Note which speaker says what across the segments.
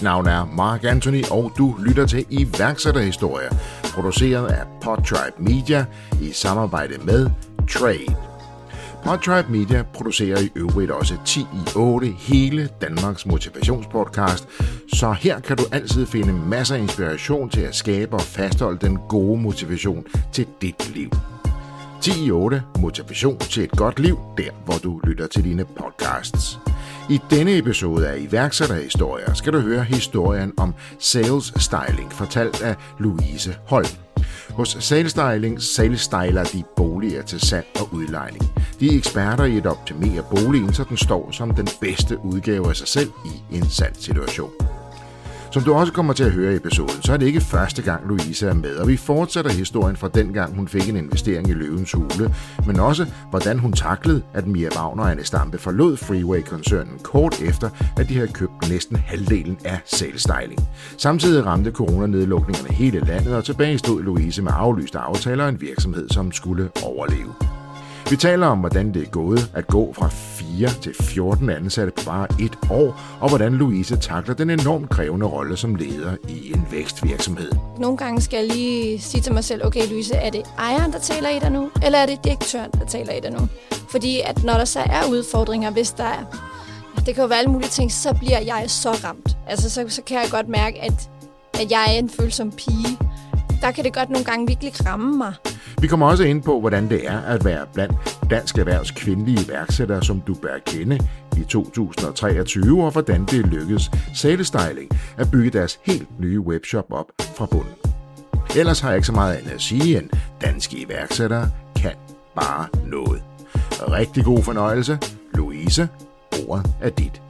Speaker 1: Mit navn er Mark Anthony, og du lytter til iværksætterhistorier, produceret af Podtribe Media i samarbejde med Trade. Podtribe Media producerer i øvrigt også 10 i 8 hele Danmarks motivationspodcast, så her kan du altid finde masser af inspiration til at skabe og fastholde den gode motivation til dit liv. 10 i 8 motivation til et godt liv, der hvor du lytter til dine podcasts. I denne episode af iværksætterhistorier skal du høre historien om sales styling, fortalt af Louise Holm. Hos Sales Styling sales styler de boliger til salg og udlejning. De er eksperter i at optimere boligen, så den står som den bedste udgave af sig selv i en salgssituation. Som du også kommer til at høre i episoden, så er det ikke første gang Louise er med, og vi fortsætter historien fra den gang hun fik en investering i Løvens Hule, men også hvordan hun taklede, at Mia Wagner og Anne Stampe forlod Freeway-koncernen kort efter, at de havde købt næsten halvdelen af salgstyling. Samtidig ramte coronanedlukningerne hele landet, og tilbage stod Louise med aflyste aftaler og en virksomhed, som skulle overleve. Vi taler om, hvordan det er gået at gå fra 4 til 14 ansatte på bare et år, og hvordan Louise takler den enormt krævende rolle som leder i en vækstvirksomhed.
Speaker 2: Nogle gange skal jeg lige sige til mig selv, okay Louise, er det ejeren, der taler i dig nu, eller er det direktøren, der taler i dig nu? Fordi at når der så er udfordringer, hvis der er, det kan jo være alle mulige ting, så bliver jeg så ramt. Altså så, så kan jeg godt mærke, at, at jeg er en følsom pige. Der kan det godt nogle gange virkelig ramme mig.
Speaker 1: Vi kommer også ind på, hvordan det er at være blandt Dansk Erhvervs kvindelige iværksættere, som du bør kende i 2023, og hvordan det lykkedes Sale Styling at bygge deres helt nye webshop op fra bunden. Ellers har jeg ikke så meget andet at sige, end danske iværksættere kan bare noget. Rigtig god fornøjelse. Louise, ordet er dit.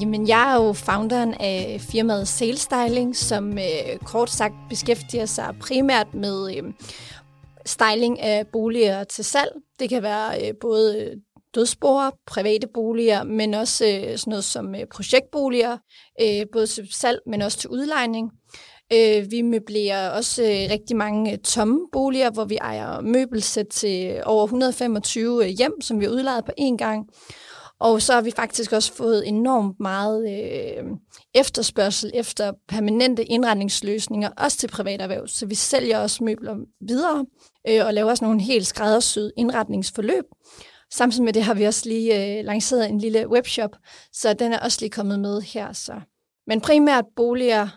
Speaker 2: Jamen, jeg er jo founderen af firmaet Sales Styling, som øh, kort sagt beskæftiger sig primært med øh, styling af boliger til salg. Det kan være øh, både øh, dødsboer, private boliger, men også øh, sådan noget som øh, projektboliger, øh, både til salg, men også til udlejning. Øh, vi møblerer også øh, rigtig mange øh, tomme boliger, hvor vi ejer møbelsæt til over 125 øh, hjem, som vi har udlejet på én gang. Og så har vi faktisk også fået enormt meget øh, efterspørgsel efter permanente indretningsløsninger, også til privaterhverv. Så vi sælger også møbler videre øh, og laver også nogle helt skræddersyede indretningsforløb. Samtidig med det har vi også lige øh, lanceret en lille webshop, så den er også lige kommet med her. Så. Men primært boliger,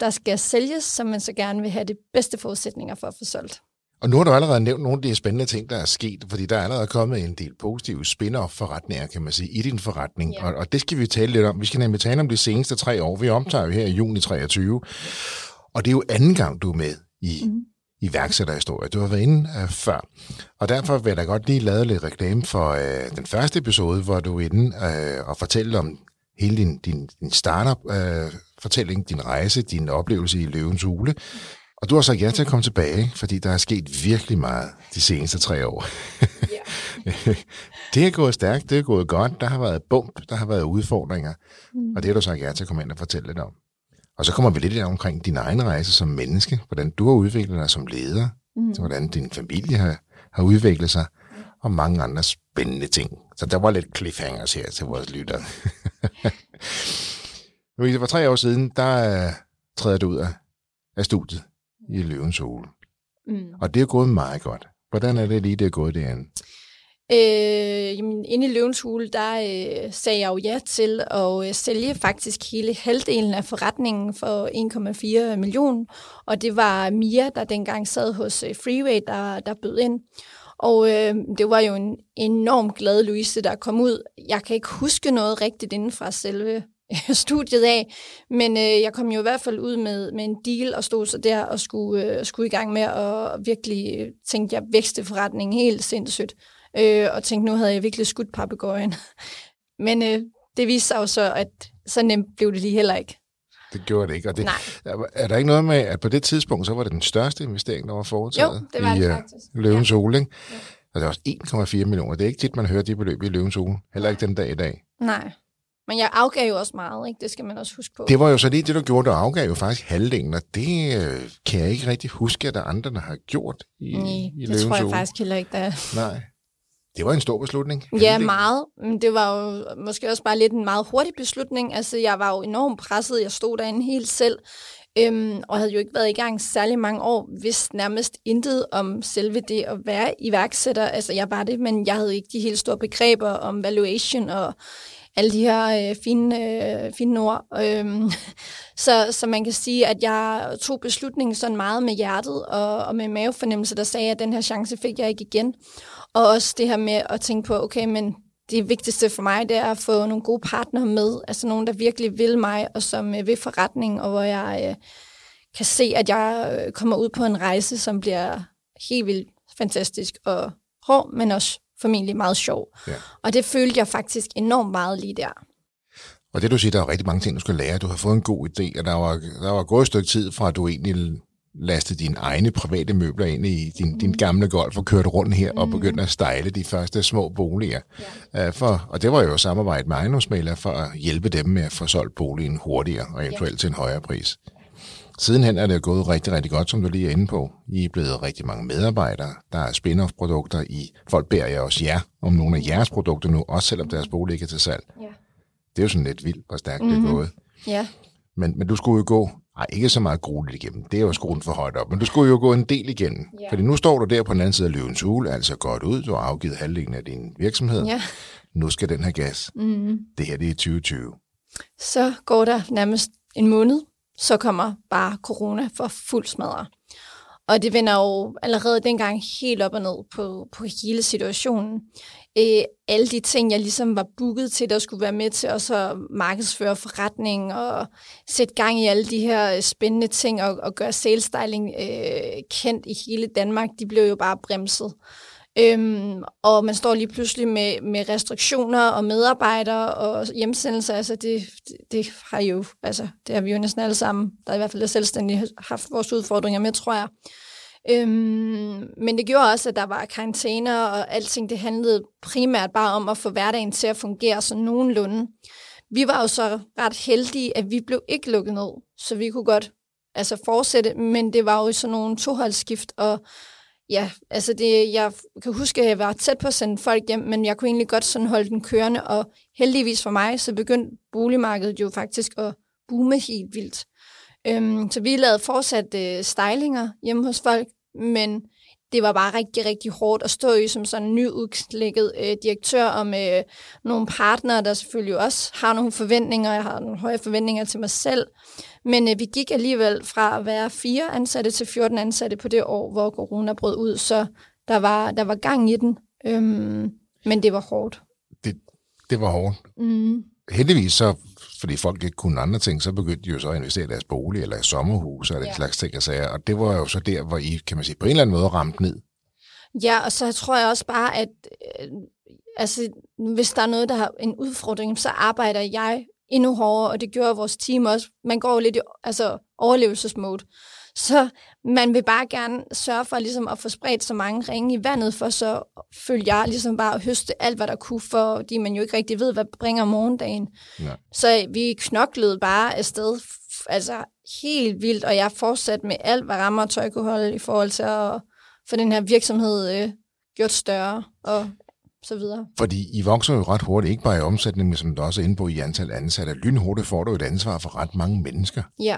Speaker 2: der skal sælges, som man så gerne vil have de bedste forudsætninger for at få solgt.
Speaker 1: Og nu har du allerede nævnt nogle af de spændende ting, der er sket, fordi der er allerede kommet en del positive spin-off-forretninger, kan man sige, i din forretning. Ja. Og, og det skal vi tale lidt om. Vi skal nemlig tale om de seneste tre år. Vi omtager jo her i juni 23. Og det er jo anden gang, du er med i, mm. i værksætterhistorie. Du har været inde uh, før. Og derfor vil jeg da godt lige lave lidt reklame for uh, den første episode, hvor du er inde uh, og fortælle om hele din, din, din startup-fortælling, uh, din rejse, din oplevelse i Løvens Hule. Og du har sagt ja til at komme tilbage, fordi der er sket virkelig meget de seneste tre år. Yeah. det er gået stærkt, det er gået godt, der har været bump, der har været udfordringer, mm. og det har du sagt ja til at komme ind og fortælle lidt om. Og så kommer vi lidt omkring din egen rejse som menneske, hvordan du har udviklet dig som leder, mm. hvordan din familie har, har udviklet sig, og mange andre spændende ting. Så der var lidt cliffhangers her til vores lyttere. Louise, for tre år siden, der uh, træder du ud af, af studiet i løvens hule. Mm. Og det er gået meget godt. Hvordan er det lige, det er gået derinde?
Speaker 2: Øh, jamen, inde i løvens hule, der øh, sagde jeg jo ja til at øh, sælge faktisk hele halvdelen af forretningen for 1,4 millioner. Og det var Mia, der dengang sad hos øh, Freeway, der, der bød ind. Og øh, det var jo en enormt glad Louise, der kom ud. Jeg kan ikke huske noget rigtigt inden fra selve studiet af, men øh, jeg kom jo i hvert fald ud med, med en deal og stod så der og skulle, øh, skulle i gang med at virkelig tænke, jeg vækste forretningen helt sindssygt. Øh, og tænkte, nu havde jeg virkelig skudt papegøjen. men øh, det viste sig jo så, at så nemt blev det lige heller ikke.
Speaker 1: Det gjorde det ikke. Og det, Nej. Er der ikke noget med, at på det tidspunkt, så var det den største investering, der var foretaget
Speaker 2: jo, det var
Speaker 1: i
Speaker 2: det øh, faktisk.
Speaker 1: Løvens ja. Ole, ikke? Ja. Og det er også 1,4 millioner. Det er ikke tit, man hører de beløb i Løvens Ole. Heller ikke den dag i dag.
Speaker 2: Nej. Men jeg afgav jo også meget, ikke? det skal man også huske på.
Speaker 1: Det var jo så lige det, du gjorde. Du afgav jo faktisk halvdelen, og det øh, kan jeg ikke rigtig huske, at der andre, der har gjort i,
Speaker 2: Nej, i det tror jeg faktisk heller ikke, der
Speaker 1: Nej. Det var en stor beslutning.
Speaker 2: Ja, meget. Men det var jo måske også bare lidt en meget hurtig beslutning. Altså, jeg var jo enormt presset. Jeg stod derinde helt selv. Øhm, og havde jo ikke været i gang særlig mange år, hvis nærmest intet om selve det at være iværksætter. Altså, jeg var det, men jeg havde ikke de helt store begreber om valuation og alle de her øh, fine, øh, fine ord. Øhm, så, så man kan sige, at jeg tog beslutningen sådan meget med hjertet og, og med mavefornemmelse, der sagde, at den her chance fik jeg ikke igen. Og også det her med at tænke på, okay, men det vigtigste for mig, det er at få nogle gode partnere med, altså nogen, der virkelig vil mig, og som øh, vil forretning, og hvor jeg øh, kan se, at jeg øh, kommer ud på en rejse, som bliver helt vildt fantastisk og hård, men også formentlig meget sjov. Ja. Og det følte jeg faktisk enormt meget lige der.
Speaker 1: Og det du siger, der er rigtig mange ting, du skal lære. Du har fået en god idé, og der var, der var gået et stykke tid fra, at du egentlig lastede dine egne private møbler ind i din, mm. din gamle golf og kørte rundt her mm. og begyndte at stejle de første små boliger. Ja. Uh, for, og det var jo samarbejde med ejendomsmalere for at hjælpe dem med at få solgt boligen hurtigere og eventuelt ja. til en højere pris. Sidenhen er det gået rigtig, rigtig godt, som du lige er inde på. I er blevet rigtig mange medarbejdere. Der er spin-off-produkter i. Folk beder jeg også jer om nogle af jeres produkter nu, også selvom deres bolig ikke er til salg. Ja. Det er jo sådan lidt vildt, hvor stærkt mm-hmm. det er mhm. gået.
Speaker 2: Ja.
Speaker 1: Men, men du skulle jo gå, nej, ikke så meget grueligt igennem, det er jo skruen for højt op, men du skulle jo gå en del igennem. Ja. Fordi nu står du der på den anden side af løvens hule, altså godt ud, du har afgivet halvdelen af din virksomhed. Ja. Nu skal den have gas. Mm. Det her det er 2020.
Speaker 2: Så går der nærmest en måned, så kommer bare corona for fuld smadre. Og det vender jo allerede dengang helt op og ned på, på hele situationen. Øh, alle de ting, jeg ligesom var booket til, der skulle være med til at så markedsføre forretning og sætte gang i alle de her øh, spændende ting og, og gøre sales styling øh, kendt i hele Danmark, de blev jo bare bremset. Øhm, og man står lige pludselig med, med restriktioner og medarbejdere og hjemsendelser. Altså det, det, det, har jo, altså det har vi jo næsten alle sammen, der er i hvert fald er selvstændige, haft vores udfordringer med, tror jeg. Øhm, men det gjorde også, at der var karantæner, og alting det handlede primært bare om at få hverdagen til at fungere sådan nogenlunde. Vi var jo så ret heldige, at vi blev ikke lukket ned, så vi kunne godt altså fortsætte, men det var jo sådan nogle toholdsskift, og ja, altså det, jeg kan huske, at jeg var tæt på at sende folk hjem, men jeg kunne egentlig godt sådan holde den kørende, og heldigvis for mig, så begyndte boligmarkedet jo faktisk at boome helt vildt. Øhm, så vi lavede fortsat øh, stylinger hjemme hos folk, men det var bare rigtig, rigtig hårdt at stå i som sådan en nyudslægget øh, direktør og med nogle partnere, der selvfølgelig også har nogle forventninger. Jeg har nogle høje forventninger til mig selv. Men øh, vi gik alligevel fra at være fire ansatte til 14 ansatte på det år, hvor corona brød ud. Så der var, der var gang i den, øhm, men det var hårdt.
Speaker 1: Det, det var hårdt. Mm. Heldigvis så fordi folk ikke kunne andre ting, så begyndte de jo så at investere i deres bolig eller i sommerhus og den ja. slags ting og sager. Og det var jo så der, hvor I, kan man sige, på en eller anden måde ramte ned.
Speaker 2: Ja, og så tror jeg også bare, at øh, altså, hvis der er noget, der har en udfordring, så arbejder jeg endnu hårdere, og det gjorde vores team også. Man går jo lidt i altså, overlevelsesmode. Så man vil bare gerne sørge for ligesom at få spredt så mange ringe i vandet, for så følger jeg ligesom bare at høste alt, hvad der kunne, fordi man jo ikke rigtig ved, hvad bringer morgendagen. Ja. Så vi knoklede bare afsted, altså helt vildt, og jeg fortsat med alt, hvad rammer tøj kunne holde i forhold til at få den her virksomhed øh, gjort større og så videre.
Speaker 1: Fordi I vokser jo ret hurtigt, ikke bare i omsætning, men som du også er inde på i antal ansatte. Lynhurtigt får du et ansvar for ret mange mennesker.
Speaker 2: Ja.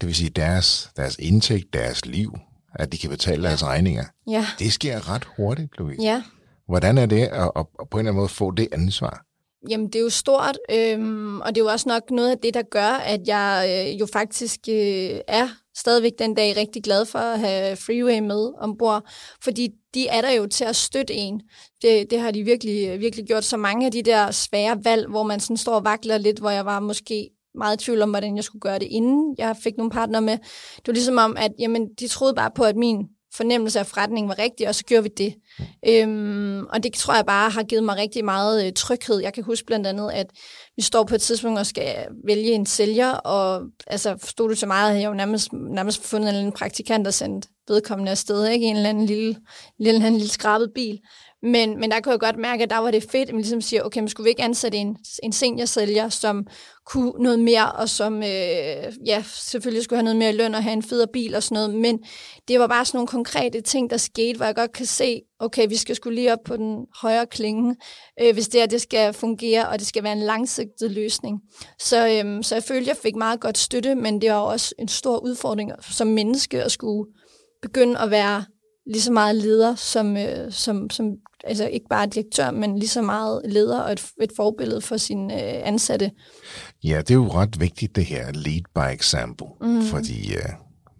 Speaker 1: Det vil sige deres, deres indtægt, deres liv, at de kan betale ja. deres regninger.
Speaker 2: Ja.
Speaker 1: Det sker ret hurtigt, Louise.
Speaker 2: Ja.
Speaker 1: Hvordan er det at, at, at på en eller anden måde få det ansvar?
Speaker 2: Jamen, det er jo stort, øhm, og det er jo også nok noget af det, der gør, at jeg øh, jo faktisk øh, er stadigvæk den dag rigtig glad for at have Freeway med ombord, fordi de er der jo til at støtte en. Det, det har de virkelig, virkelig gjort. Så mange af de der svære valg, hvor man sådan står og vakler lidt, hvor jeg var måske meget i tvivl om, hvordan jeg skulle gøre det, inden jeg fik nogle partner med. Det var ligesom om, at jamen, de troede bare på, at min fornemmelse af forretningen var rigtig, og så gjorde vi det. Øhm, og det tror jeg bare har givet mig rigtig meget øh, tryghed. Jeg kan huske blandt andet, at vi står på et tidspunkt og skal vælge en sælger, og altså, stod du så meget, havde jeg jo nærmest, nærmest fundet en praktikant og sendt vedkommende afsted, ikke? En eller anden lille, lille, lille, lille skrabet bil. Men, men der kunne jeg godt mærke, at der var det fedt, at man ligesom siger, okay, men skulle vi ikke ansætte en, en seniorsælger, som kunne noget mere, og som øh, ja, selvfølgelig skulle have noget mere løn og have en federe bil og sådan noget, men det var bare sådan nogle konkrete ting, der skete, hvor jeg godt kan se, okay, vi skal skulle lige op på den højere klinge, øh, hvis det her det skal fungere, og det skal være en langsigtet løsning. Så, øh, så jeg følte, jeg fik meget godt støtte, men det var også en stor udfordring som menneske at skulle begynde at være lige så meget leder, som, øh, som, som altså ikke bare direktør, men lige så meget leder og et, et forbillede for sine øh, ansatte.
Speaker 1: Ja, det er jo ret vigtigt det her, lead by example, mm. fordi øh,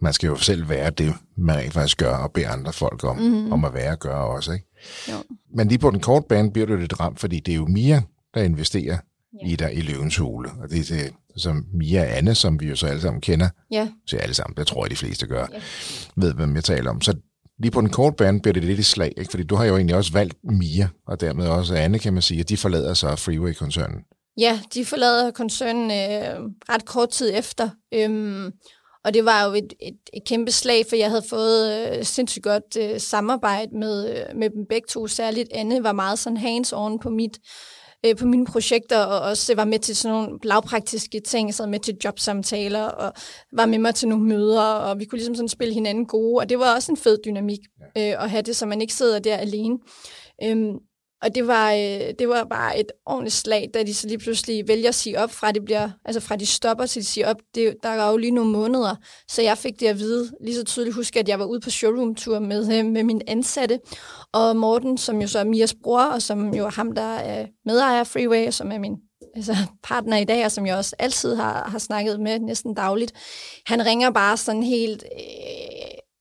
Speaker 1: man skal jo selv være det, man rent faktisk gør, og bede andre folk om, mm. om at være og gøre også. Ikke? Jo. Men lige på den korte bane bliver du lidt ramt, fordi det er jo Mia, der investerer ja. i dig i løvens hule. Og det er det, som Mia og Anne, som vi jo så alle sammen kender. Ja. Så alle sammen, det tror jeg, de fleste gør, ja. ved, hvem jeg taler om. Så lige på den korte bane bliver det lidt i slag, ikke? fordi du har jo egentlig også valgt Mia, og dermed også Anne, kan man sige, at de forlader så Freeway-koncernen.
Speaker 2: Ja, de forlader koncernen øh, ret kort tid efter. Øhm, og det var jo et, et, et kæmpe slag, for jeg havde fået øh, sindssygt godt øh, samarbejde med, øh, med dem begge to. Særligt Anne var meget sådan hands-on på mit øh, på mine projekter, og også var med til sådan nogle lavpraktiske ting, så med til jobsamtaler, og var med mig til nogle møder, og vi kunne ligesom sådan spille hinanden gode, og det var også en fed dynamik øh, at have det, så man ikke sidder der alene. Øhm, og det var, øh, det var bare et ordentligt slag, da de så lige pludselig vælger at sige op, fra, det bliver, altså fra de stopper til de siger op. Det, der er jo lige nogle måneder, så jeg fik det at vide. Lige så tydeligt husker at jeg var ude på showroom-tur med, øh, med min ansatte. Og Morten, som jo så er Mias bror, og som jo er ham, der er medejer af Freeway, som er min altså partner i dag, og som jeg også altid har, har snakket med næsten dagligt. Han ringer bare sådan helt... Øh,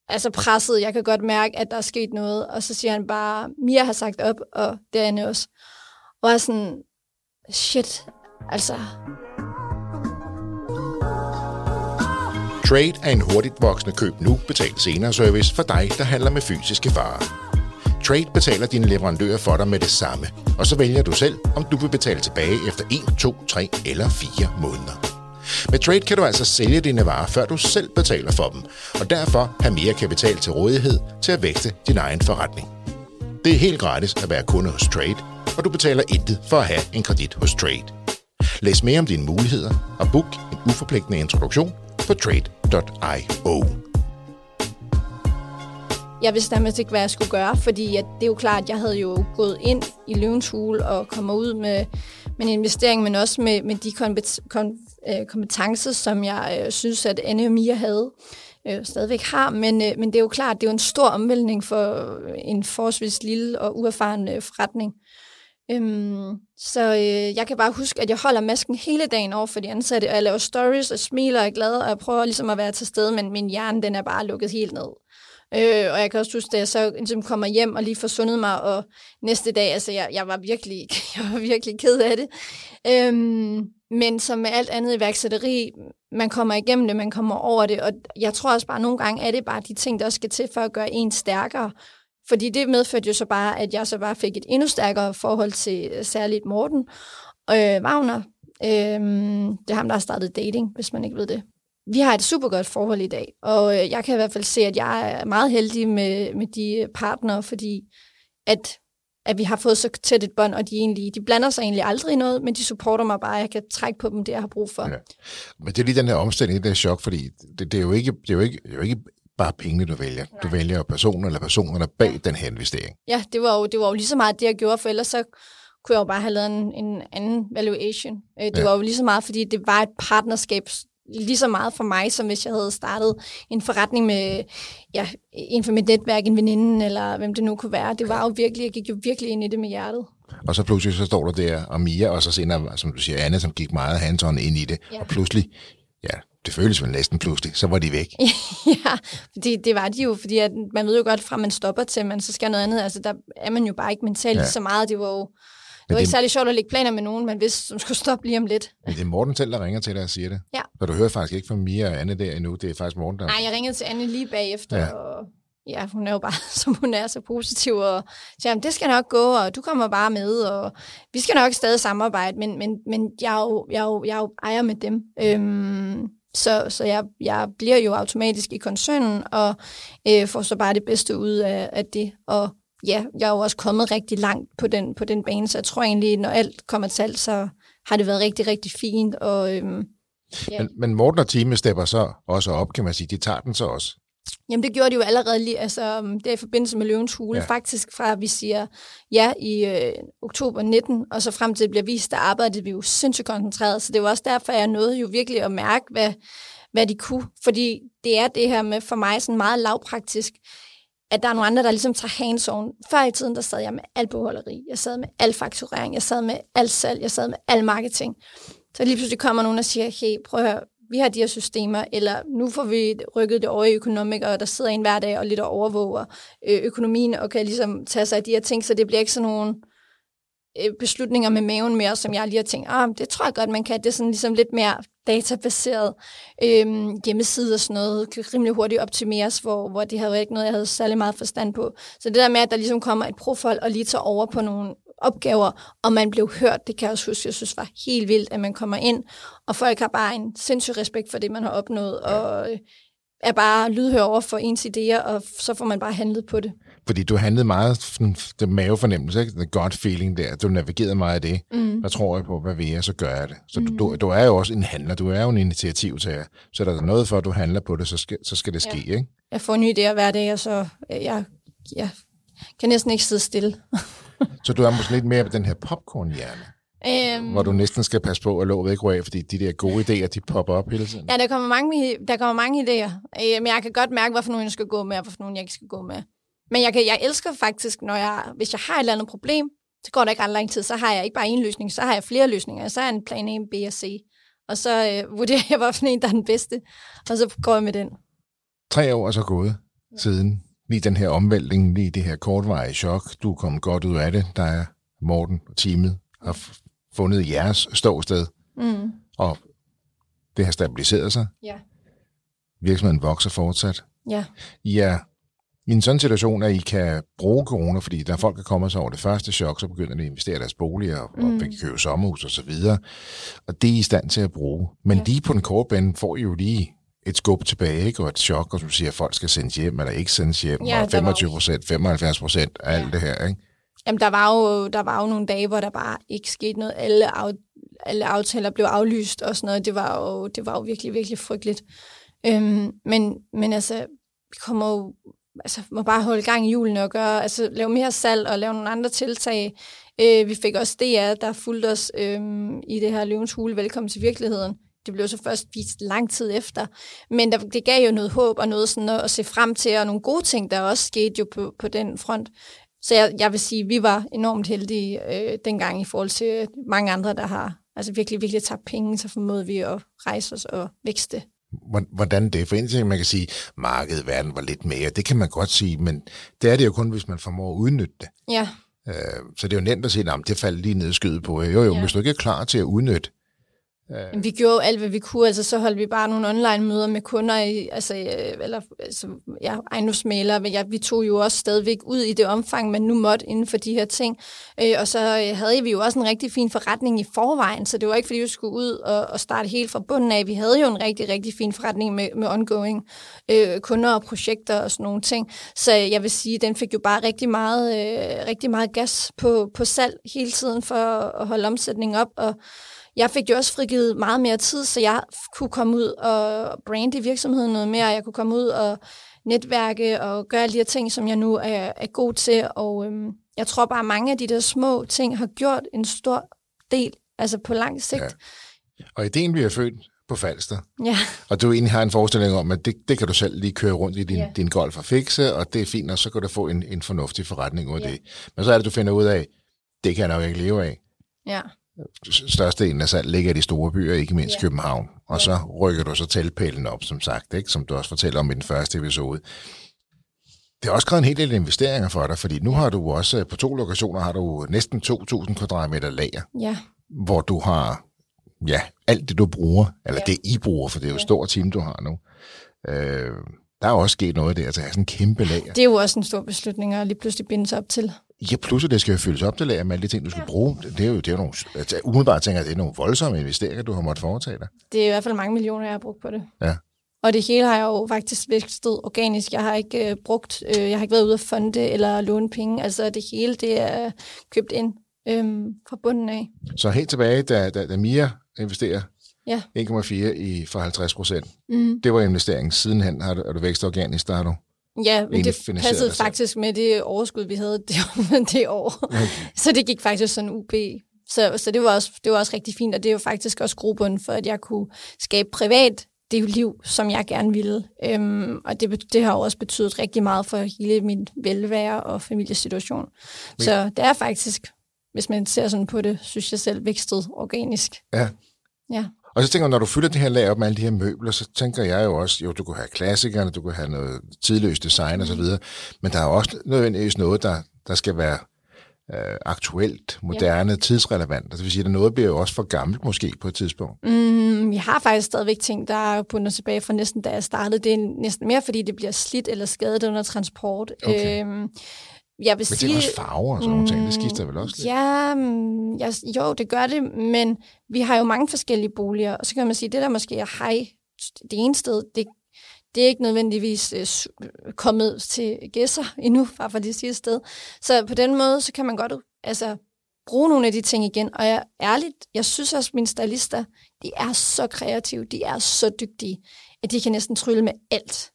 Speaker 2: Altså presset. Jeg kan godt mærke, at der er sket noget. Og så siger han bare, Mia har sagt op, og det er også. Og jeg sådan, shit, altså...
Speaker 1: Trade er en hurtigt voksende køb nu, betalt senere service for dig, der handler med fysiske varer. Trade betaler dine leverandører for dig med det samme, og så vælger du selv, om du vil betale tilbage efter 1, 2, 3 eller 4 måneder. Med Trade kan du altså sælge dine varer, før du selv betaler for dem, og derfor have mere kapital til rådighed til at vækste din egen forretning. Det er helt gratis at være kunde hos Trade, og du betaler intet for at have en kredit hos Trade. Læs mere om dine muligheder og book en uforpligtende introduktion på trade.io.
Speaker 2: Jeg vidste nærmest ikke, hvad jeg skulle gøre, fordi at det er jo klart, at jeg havde jo gået ind i løvens hule og kommet ud med, med en investering, men også med, med de øh, kompetencer, som jeg øh, synes, at Anne og Mia havde, øh, stadigvæk har. Men, øh, men det er jo klart, det er jo en stor omvæltning for øh, en forholdsvis lille og uerfaren øh, forretning. Øhm, så øh, jeg kan bare huske, at jeg holder masken hele dagen over for de ansatte, og jeg laver stories og smiler og er glad, og jeg prøver ligesom at være til stede, men min hjerne den er bare lukket helt ned. Øh, og jeg kan også huske, da jeg så ligesom kommer hjem og lige får sundet mig, og næste dag, altså jeg, jeg, var, virkelig, jeg var virkelig ked af det. Øhm, men som med alt andet iværksætteri, man kommer igennem det, man kommer over det, og jeg tror også bare, at nogle gange er det bare de ting, der også skal til for at gøre en stærkere. Fordi det medførte jo så bare, at jeg så bare fik et endnu stærkere forhold til øh, særligt Morten øh, Wagner. Øh, det er ham, der har startet dating, hvis man ikke ved det. Vi har et super godt forhold i dag, og øh, jeg kan i hvert fald se, at jeg er meget heldig med, med de partnere, fordi at at vi har fået så tæt et bånd, og de, egentlig, de blander sig egentlig aldrig i noget, men de supporter mig bare, jeg kan trække på dem, det jeg har brug for. Ja.
Speaker 1: Men det er lige den her omstilling, det er chok, fordi det, det, er jo ikke, det, er jo ikke, det er jo ikke bare pengene, du vælger. Nej. Du vælger personen eller personerne bag ja. den her investering.
Speaker 2: Ja, det var, jo, det var jo lige så meget det, jeg gjorde, for ellers så kunne jeg jo bare have lavet en, en anden valuation. Øh, det ja. var jo lige så meget, fordi det var et partnerskab, lige så meget for mig, som hvis jeg havde startet en forretning med ja, en for mit netværk, en veninde, eller hvem det nu kunne være. Det var jo virkelig, jeg gik jo virkelig ind i det med hjertet.
Speaker 1: Og så pludselig så står du der, og Mia, og så senere, som du siger, Anne, som gik meget hands ind i det. Ja. Og pludselig, ja, det føles vel næsten pludselig, så var de væk.
Speaker 2: ja, fordi det var de jo, fordi at man ved jo godt, fra man stopper til, man så skal noget andet. Altså, der er man jo bare ikke mentalt ja. så meget. Det var jo var det, ikke særlig sjovt at lægge planer med nogen, man vidste, som skulle stoppe lige om lidt.
Speaker 1: Men det er Morten selv, der ringer til dig og siger det.
Speaker 2: Ja.
Speaker 1: Så du hører faktisk ikke fra Mia og Anne der endnu. Det er faktisk Morten, der...
Speaker 2: Nej, jeg ringede til Anne lige bagefter, ja. og ja, hun er jo bare, som hun er, så positiv, og siger, det skal nok gå, og du kommer bare med, og vi skal nok stadig samarbejde, men, men, men jeg, er jo, jeg, er jo, jeg er jo ejer med dem. Øhm, Så, så jeg, jeg bliver jo automatisk i koncernen, og øh, får så bare det bedste ud af, af det. Og ja, jeg er jo også kommet rigtig langt på den, på den bane, så jeg tror egentlig, når alt kommer til alt, så har det været rigtig, rigtig fint. Og, øhm,
Speaker 1: ja. men, men Morten og Time stepper så også op, kan man sige. De tager den så også.
Speaker 2: Jamen det gjorde de jo allerede lige, altså øhm, det er i forbindelse med Løvens Hule, ja. faktisk fra at vi siger ja i øh, oktober 19, og så frem til det bliver vist, der arbejdede vi jo sindssygt koncentreret, så det var også derfor, jeg nåede jo virkelig at mærke, hvad, hvad de kunne, fordi det er det her med for mig sådan meget lavpraktisk, at der er nogle andre, der ligesom tager hands on. Før i tiden, der sad jeg med alt beholderi, jeg sad med al fakturering, jeg sad med alt salg, jeg sad med al marketing. Så lige pludselig kommer nogen og siger, hey, prøv at høre, vi har de her systemer, eller nu får vi rykket det over i økonomikere, der sidder en hver dag og lidt og overvåger øh, økonomien, og kan ligesom tage sig af de her ting, så det bliver ikke sådan nogle øh, beslutninger med maven mere, som jeg lige har tænkt, ah, det tror jeg godt, man kan. Det er sådan ligesom lidt mere databaseret øh, hjemmeside og sådan noget, kan rimelig hurtigt optimeres, hvor, hvor det havde ikke noget, jeg havde særlig meget forstand på. Så det der med, at der ligesom kommer et profol og lige tager over på nogle opgaver, og man blev hørt, det kan jeg også huske, jeg synes var helt vildt, at man kommer ind, og folk har bare en sindssyg respekt for det, man har opnået, og øh, er bare lydhør over for ens idéer, og så får man bare handlet på det.
Speaker 1: Fordi du handlede meget sådan, det mavefornemmelse, ikke? the gut feeling der, du navigerede meget af det. Mm. Der tror jeg på, hvad vi er, så gør jeg det. Så mm. du, du, er jo også en handler, du er jo en initiativtager. Så er der noget for, at du handler på det, så skal, så skal det ske, ja. ikke?
Speaker 2: Jeg får nye idéer hver dag, og så jeg, jeg kan næsten ikke sidde stille.
Speaker 1: så du er måske lidt mere på den her popcorn-hjerne? Øhm, hvor du næsten skal passe på at låget ikke af, fordi de der gode idéer, de popper op hele tiden.
Speaker 2: Ja, der kommer mange, der kommer mange idéer. Øh, men jeg kan godt mærke, hvorfor nogen jeg skal gå med, og hvorfor nogen jeg ikke skal gå med. Men jeg, kan, jeg elsker faktisk, når jeg, hvis jeg har et eller andet problem, så går der ikke ret lang tid, så har jeg ikke bare en løsning, så har jeg flere løsninger. Så har jeg en plan A, B og C. Og så øh, vurderer jeg, hvorfor en, der er den bedste. Og så går jeg med den.
Speaker 1: Tre år er så gået ja. siden lige den her omvæltning, lige det her kortvarige chok. Du er kommet godt ud af det. Der er Morten og teamet har fundet jeres ståsted. Mm. Og det har stabiliseret sig.
Speaker 2: Ja.
Speaker 1: Virksomheden vokser fortsat.
Speaker 2: Ja.
Speaker 1: I er i en sådan situation, at I kan bruge corona, fordi der folk, der kommer sig over det første chok, så begynder de at investere i deres boliger og, mm. og købe sommerhus og så videre. Og det er I stand til at bruge. Men ja. lige på den korte bane får I jo lige et skub tilbage, ikke? og et chok, og som siger, at folk skal sendes hjem, eller ikke sendes hjem, ja, og 25 procent, 75 procent, ja. alt det her. Ikke?
Speaker 2: Jamen, der var, jo, der var jo nogle dage, hvor der bare ikke skete noget. Alle, af, alle aftaler blev aflyst og sådan noget. Det var jo, det var jo virkelig, virkelig frygteligt. Øhm, men, men altså, vi kommer jo altså, må bare holde gang i julen og gøre, altså, lave mere salg og lave nogle andre tiltag. Øh, vi fik også DR, der fulgte os øh, i det her Løvens Hule, Velkommen til virkeligheden. Det blev så først vist lang tid efter. Men der, det gav jo noget håb og noget sådan at se frem til, og nogle gode ting, der også skete jo på, på den front. Så jeg, jeg vil sige, at vi var enormt heldige øh, dengang i forhold til mange andre, der har altså virkelig, virkelig tabt penge, så formåede vi at rejse os og vækste
Speaker 1: hvordan det er. For en ting, man kan sige, markedet, verden var lidt mere. Det kan man godt sige, men det er det jo kun, hvis man formår at udnytte det.
Speaker 2: Ja.
Speaker 1: Øh, så det er jo nemt at sige, at det faldt lige ned skyde på. Jo, jo, ja. hvis du ikke er klar til at udnytte
Speaker 2: Øh. Vi gjorde alt, hvad vi kunne. Altså, så holdt vi bare nogle online-møder med kunder, i, altså, øh, eller altså, ja, ejendomsmalere. Men ja, vi tog jo også stadigvæk ud i det omfang, man nu måtte inden for de her ting. Øh, og så øh, havde vi jo også en rigtig fin forretning i forvejen, så det var ikke, fordi vi skulle ud og, og starte helt fra bunden af. Vi havde jo en rigtig, rigtig fin forretning med, med ongoing øh, kunder og projekter og sådan nogle ting. Så jeg vil sige, den fik jo bare rigtig meget, øh, rigtig meget gas på, på salg hele tiden for at holde omsætningen op, og jeg fik jo også frigivet meget mere tid, så jeg kunne komme ud og brande virksomheden noget mere. Jeg kunne komme ud og netværke og gøre alle de her ting, som jeg nu er, er god til. Og øhm, jeg tror bare, at mange af de der små ting har gjort en stor del, altså på lang sigt. Ja.
Speaker 1: Og ideen bliver født på Falster.
Speaker 2: Ja.
Speaker 1: Og du egentlig har en forestilling om, at det, det kan du selv lige køre rundt i din, ja. din golf og fikse, og det er fint, og så kan du få en, en fornuftig forretning ud af ja. det. Men så er det, du finder ud af, det kan jeg nok ikke leve af.
Speaker 2: Ja
Speaker 1: størstedelen af salg ligger i de store byer, ikke mindst ja. København. Og så rykker du så teltpælen op, som sagt, ikke? som du også fortæller om i den første episode. Det har også krævet en hel del investeringer for dig, fordi nu har du også på to lokationer har du næsten 2.000 kvadratmeter lager,
Speaker 2: ja.
Speaker 1: hvor du har ja, alt det, du bruger, eller ja. det, I bruger, for det er jo et ja. stort team, du har nu. Øh, der er også sket noget der, at have sådan en kæmpe lager.
Speaker 2: Det er jo også en stor beslutning at lige pludselig binde sig op til.
Speaker 1: Ja, at det skal jo fyldes op, det lager med alle de ting, du skal ja. bruge. Det er jo, det er jo nogle, altså, umiddelbart tænker jeg, det er nogle voldsomme investeringer, du har måttet foretage dig.
Speaker 2: Det er i hvert fald mange millioner, jeg har brugt på det.
Speaker 1: Ja.
Speaker 2: Og det hele har jeg jo faktisk vækstet organisk. Jeg har ikke øh, brugt, øh, jeg har ikke været ude at fonde eller låne penge. Altså det hele, det er købt ind øh, fra bunden af.
Speaker 1: Så helt tilbage, da, da, da Mia investerer
Speaker 2: Ja.
Speaker 1: 1,4 i for 50 procent,
Speaker 2: Mm.
Speaker 1: det var investeringen. Sidenhen har du, er du vækstet organisk, der har du.
Speaker 2: Ja, men det passede faktisk med det overskud, vi havde det, det år.
Speaker 1: Okay.
Speaker 2: Så det gik faktisk sådan UB. Så, så det, var også, det var også rigtig fint, og det jo faktisk også grobunden for, at jeg kunne skabe privat det liv, som jeg gerne ville. Øhm, og det, det har også betydet rigtig meget for hele min velvære og familiesituation. Så det er faktisk, hvis man ser sådan på det, synes jeg selv, vækstet organisk.
Speaker 1: Ja.
Speaker 2: Ja.
Speaker 1: Og så tænker jeg, når du fylder det her lag op med alle de her møbler, så tænker jeg jo også, jo, du kunne have klassikerne, du kunne have noget tidløst design og så videre, men der er også nødvendigvis noget, der, der skal være øh, aktuelt, moderne, ja. tidsrelevant. Altså, det vil sige, at noget bliver jo også for gammelt måske på et tidspunkt.
Speaker 2: Mm, jeg har faktisk stadigvæk ting, der er bundet tilbage fra næsten da jeg startede. Det er næsten mere, fordi det bliver slidt eller skadet under transport.
Speaker 1: Okay.
Speaker 2: Øhm, jeg vil
Speaker 1: Men det
Speaker 2: sige,
Speaker 1: er også farver og sådan nogle ting, det skifter vel også lidt.
Speaker 2: Ja, mm, jeg, jo, det gør det, men vi har jo mange forskellige boliger, og så kan man sige, det der måske er hej, det ene sted, det, det er ikke nødvendigvis øh, kommet til gæsser endnu, bare for lige at sige et sted. Så på den måde, så kan man godt altså, bruge nogle af de ting igen. Og jeg, ærligt, jeg synes også, at mine stylister, de er så kreative, de er så dygtige, at de kan næsten trylle med alt.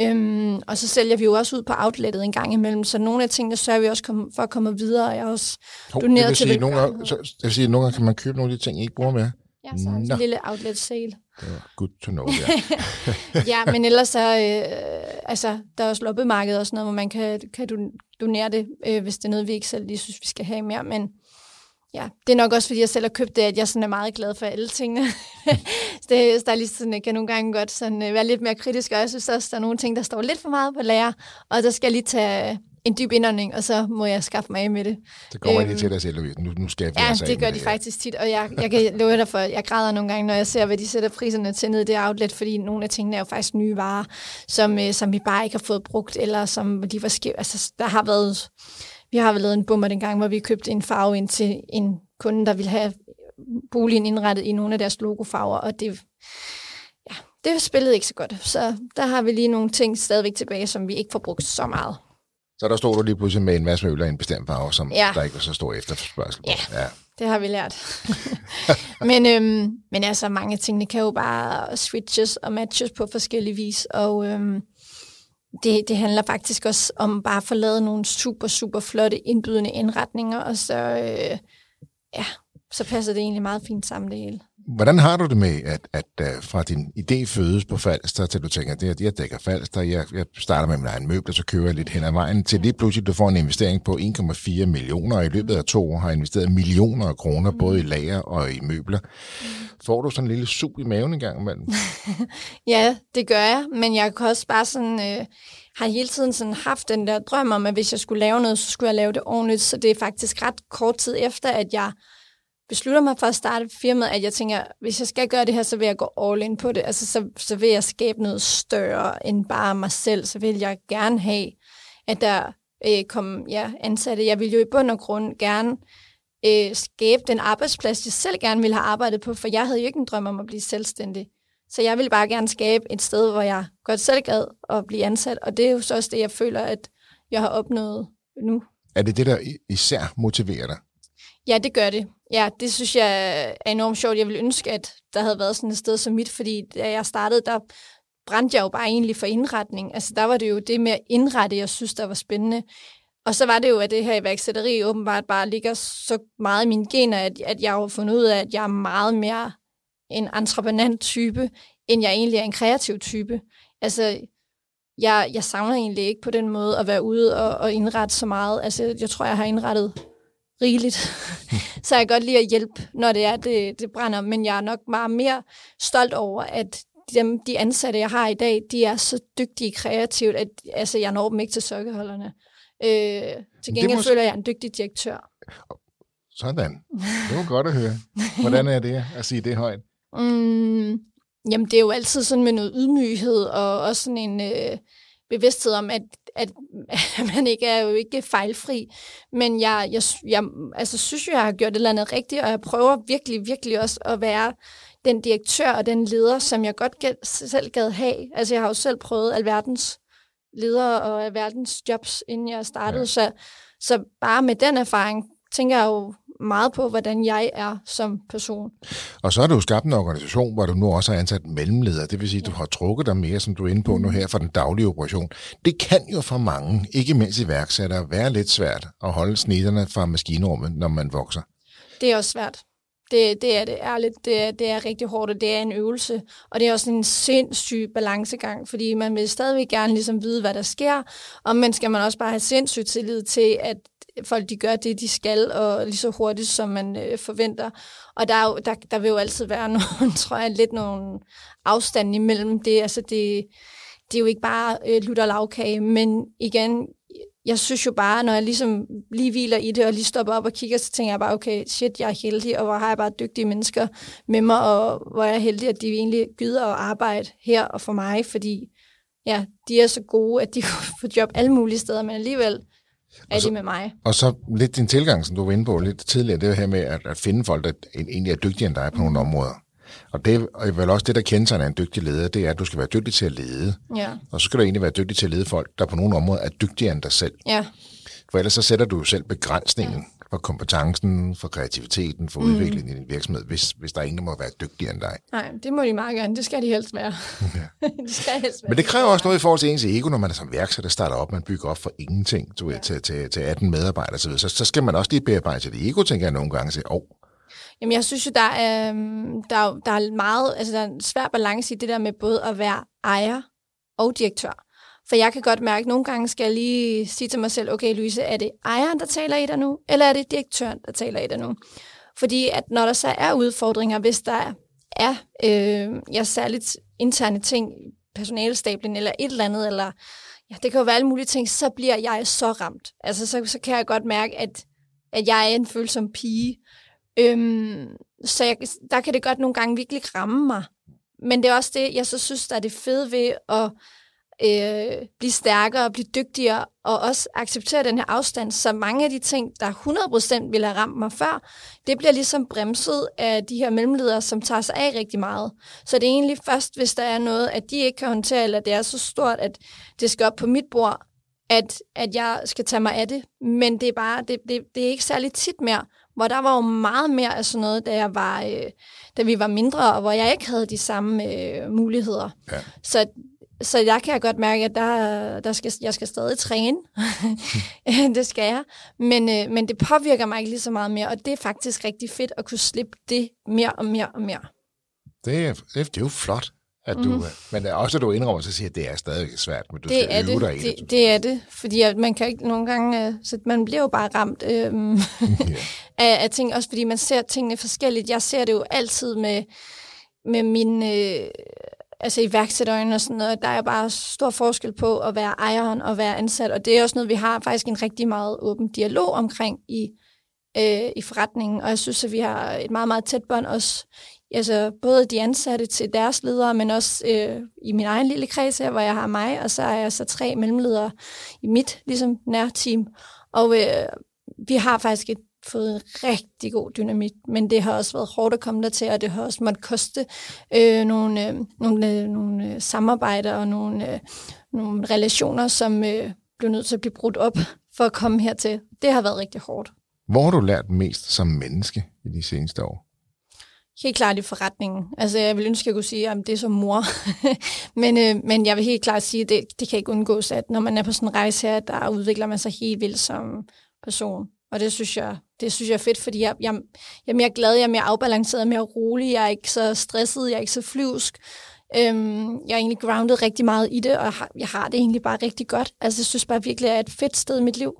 Speaker 2: Øhm, og så sælger vi jo også ud på outlettet en gang imellem, så nogle af tingene sørger vi også kom, for at komme videre, og jeg har også
Speaker 1: Hov,
Speaker 2: doneret
Speaker 1: det vil
Speaker 2: til
Speaker 1: sige, nogle
Speaker 2: velgørenhed.
Speaker 1: gange, så, det vil sige, at nogle gange kan man købe nogle af de ting, I ikke bruger med.
Speaker 2: Ja, så er en lille outlet sale.
Speaker 1: Det er good to know, ja.
Speaker 2: ja, men ellers så, øh, altså, der er også loppemarked og sådan noget, hvor man kan, kan don- donere det, øh, hvis det er noget, vi ikke selv lige synes, vi skal have mere. Men ja, det er nok også, fordi jeg selv har købt det, at jeg sådan er meget glad for alle tingene. Så det, stylisterne kan nogle gange godt sådan, øh, være lidt mere kritisk, og jeg synes også, der er nogle ting, der står lidt for meget på lager, og der skal jeg lige tage en dyb indånding, og så må jeg skaffe mig af med det.
Speaker 1: Så kommer jeg lige
Speaker 2: Øhm,
Speaker 1: til dig selv, nu, nu skal jeg
Speaker 2: Ja, det gør de faktisk tit, og jeg, jeg kan love dig for, jeg græder nogle gange, når jeg ser, hvad de sætter priserne til ned i det outlet, fordi nogle af tingene er jo faktisk nye varer, som, øh, som vi bare ikke har fået brugt, eller som de var skæv. Altså, der har været, vi har lavet en bummer dengang, hvor vi købte en farve ind til en kunde, der ville have boligen indrettet i nogle af deres logofarver, og det, ja, det spillede ikke så godt. Så der har vi lige nogle ting stadigvæk tilbage, som vi ikke får brugt så meget.
Speaker 1: Så der stod du lige pludselig med en masse møbler i en bestemt farve, som
Speaker 2: Ja.
Speaker 1: der ikke var så stor efterspørgsel på.
Speaker 2: Ja.
Speaker 1: ja.
Speaker 2: Det har vi lært. men, øhm, men altså, mange tingene kan jo bare switches og matches på forskellige vis, og øhm, det, det handler faktisk også om bare at få lavet nogle super, super flotte indbydende indretninger, og så, øh, ja, så passer det egentlig meget fint sammen det hele.
Speaker 1: Hvordan har du det med, at, at uh, fra din idé fødes på Falster, til du tænker, det, jeg dækker Falster, jeg, jeg starter med min egen møbler, så kører jeg lidt hen ad vejen, til lige pludselig du får en investering på 1,4 millioner, og i løbet af to år har investeret millioner af kroner, både i lager og i møbler. Får du sådan en lille sug i maven en gang imellem?
Speaker 2: Ja, det gør jeg, men jeg kan også bare sådan, øh, har hele tiden sådan haft den der drøm om, at hvis jeg skulle lave noget, så skulle jeg lave det ordentligt, så det er faktisk ret kort tid efter, at jeg beslutter mig for at starte firmaet, at jeg tænker, hvis jeg skal gøre det her, så vil jeg gå all in på det. Altså, så, så vil jeg skabe noget større end bare mig selv. Så vil jeg gerne have, at der øh, kom ja, ansatte. Jeg vil jo i bund og grund gerne øh, skabe den arbejdsplads, jeg selv gerne ville have arbejdet på, for jeg havde jo ikke en drøm om at blive selvstændig. Så jeg ville bare gerne skabe et sted, hvor jeg godt selv gad at blive ansat, og det er jo så også det, jeg føler, at jeg har opnået nu.
Speaker 1: Er det det, der især motiverer dig?
Speaker 2: Ja, det gør det. Ja, det synes jeg er enormt sjovt. Jeg ville ønske, at der havde været sådan et sted som mit, fordi da jeg startede, der brændte jeg jo bare egentlig for indretning. Altså, der var det jo det med at indrette, jeg synes, der var spændende. Og så var det jo, at det her iværksætteri åbenbart bare ligger så meget i mine gener, at, at jeg har fundet ud af, at jeg er meget mere en entreprenant type, end jeg egentlig er en kreativ type. Altså, jeg, jeg savner egentlig ikke på den måde at være ude og, og indrette så meget. Altså, jeg tror, jeg har indrettet rigeligt. så jeg kan godt lide at hjælpe, når det er, det, det brænder. Men jeg er nok meget mere stolt over, at dem, de ansatte, jeg har i dag, de er så dygtige kreativt, at altså, jeg når dem ikke til sokkeholderne. Øh, til gengæld
Speaker 1: mås-
Speaker 2: føler jeg, en dygtig direktør.
Speaker 1: Sådan. Det var godt at høre. Hvordan er det at sige det højt?
Speaker 2: Mm, jamen, det er jo altid sådan med noget ydmyghed, og også sådan en... Øh, bevidsthed om, at, at, man ikke er jo ikke fejlfri. Men jeg, jeg, jeg altså, synes jo, jeg har gjort et eller andet rigtigt, og jeg prøver virkelig, virkelig også at være den direktør og den leder, som jeg godt gad, selv gad have. Altså jeg har jo selv prøvet alverdens ledere og alverdens jobs, inden jeg startede, ja. så, så bare med den erfaring, tænker jeg jo meget på, hvordan jeg er som person.
Speaker 1: Og så har du skabt en organisation, hvor du nu også har ansat mellemledere. Det vil sige, at du har trukket dig mere, som du er inde på nu her, for den daglige operation. Det kan jo for mange, ikke mindst iværksættere, være lidt svært at holde snitterne fra maskinrummet, når man vokser.
Speaker 2: Det er også svært. Det, det er det ærligt. Det er, det er rigtig hårdt, og det er en øvelse. Og det er også en sindssyg balancegang, fordi man vil stadigvæk gerne ligesom vide, hvad der sker. Og men skal man også bare have sindssygt tillid til, at folk de gør det, de skal, og lige så hurtigt, som man øh, forventer. Og der, er jo, der, der vil jo altid være nogle, tror jeg, lidt nogle afstand imellem det. Altså det, det er jo ikke bare øh, lutter lavkage, men igen, jeg synes jo bare, når jeg ligesom lige hviler i det, og lige stopper op og kigger, så tænker jeg bare, okay, shit, jeg er heldig, og hvor har jeg bare dygtige mennesker med mig, og hvor er jeg heldig, at de egentlig gider at arbejde her og for mig, fordi ja, de er så gode, at de kunne få job alle mulige steder, men alligevel er så, de med mig.
Speaker 1: Og så lidt din tilgang, som du var inde på lidt tidligere, det her med at, at finde folk, der egentlig er dygtigere end dig på nogle områder. Og det er vel også det, der kender en dygtig leder, det er, at du skal være dygtig til at lede.
Speaker 2: Ja.
Speaker 1: Og så skal du egentlig være dygtig til at lede folk, der på nogle områder er dygtigere end dig selv.
Speaker 2: Ja.
Speaker 1: For ellers så sætter du jo selv begrænsningen ja. For kompetencen, for kreativiteten, for mm. udviklingen i din virksomhed, hvis, hvis der er ingen, der må være dygtigere end dig.
Speaker 2: Nej, det må de meget gerne. Det skal de helst være. Ja. det skal helst være.
Speaker 1: Men det kræver også noget i forhold til ens ego, når man er som værksætter, starter op, man bygger op for ingenting du ja. til, til, til 18 medarbejdere osv. Så, så skal man også lige bearbejde sit ego, tænker jeg nogle gange, og sige, åh, oh,
Speaker 2: Jamen, jeg synes jo, der er, øhm, der, er, der er meget, altså der er en svær balance i det der med både at være ejer og direktør. For jeg kan godt mærke, at nogle gange skal jeg lige sige til mig selv, okay Louise, er det ejeren, der taler i dig nu, eller er det direktøren, der taler i dig nu? Fordi at når der så er udfordringer, hvis der er øh, ja, særligt interne ting, personalestablen eller et eller andet, eller ja, det kan jo være alle mulige ting, så bliver jeg så ramt. Altså så, så kan jeg godt mærke, at, at jeg er en følsom pige, Øhm, så jeg, der kan det godt nogle gange virkelig ramme mig. Men det er også det, jeg så synes, der er det fede ved at øh, blive stærkere og blive dygtigere, og også acceptere den her afstand, så mange af de ting, der 100% ville have ramt mig før, det bliver ligesom bremset af de her mellemledere, som tager sig af rigtig meget. Så det er egentlig først, hvis der er noget, at de ikke kan håndtere, eller det er så stort, at det skal op på mit bord, at, at jeg skal tage mig af det. Men det er bare, det, det, det er ikke særlig tit mere, hvor der var jo meget mere af sådan noget, da, jeg var, øh, da vi var mindre, og hvor jeg ikke havde de samme øh, muligheder. Ja. Så, så jeg kan godt mærke, at der, der skal, jeg skal stadig træne. det skal jeg. Men, øh, men det påvirker mig ikke lige så meget mere, og det er faktisk rigtig fedt at kunne slippe det mere og mere og mere.
Speaker 1: Det er, det er jo flot. At du, mm. Men også at du indrømmer og siger, at det er stadig svært, men du
Speaker 2: det
Speaker 1: skal
Speaker 2: er øve
Speaker 1: dig
Speaker 2: i det. Det, det er det, fordi at man kan ikke nogle gange, øh, så man bliver jo bare ramt øhm, yeah. af, af ting, også fordi man ser tingene forskelligt. Jeg ser det jo altid med, med min, øh, altså iværksætterøjne og sådan noget. Der er bare stor forskel på at være ejeren og være ansat, og det er også noget, vi har faktisk en rigtig meget åben dialog omkring i, øh, i forretningen, og jeg synes, at vi har et meget, meget tæt bånd også altså både de ansatte til deres ledere, men også øh, i min egen lille kreds her, hvor jeg har mig, og så er jeg så tre mellemledere i mit ligesom nærteam. Og øh, vi har faktisk et, fået en rigtig god dynamik, men det har også været hårdt at komme der til, og det har også måttet koste øh, nogle, øh, nogle, øh, nogle øh, samarbejder og nogle, øh, nogle relationer, som øh, blev nødt til at blive brudt op for at komme hertil. Det har været rigtig hårdt.
Speaker 1: Hvor har du lært mest som menneske i de seneste år?
Speaker 2: helt klart i forretningen. Altså, jeg vil ønske, at jeg kunne sige, at det er som mor. men, øh, men jeg vil helt klart sige, at det, det kan ikke undgås, at når man er på sådan en rejse her, der udvikler man sig helt vildt som person. Og det synes jeg, det synes jeg er fedt, fordi jeg, jeg, jeg er mere glad, jeg er mere afbalanceret, jeg er mere rolig, jeg er ikke så stresset, jeg er ikke så flyvsk. Øhm, jeg er egentlig grounded rigtig meget i det, og jeg har, jeg har det egentlig bare rigtig godt. Altså, jeg synes bare virkelig, at jeg er et fedt sted i mit liv.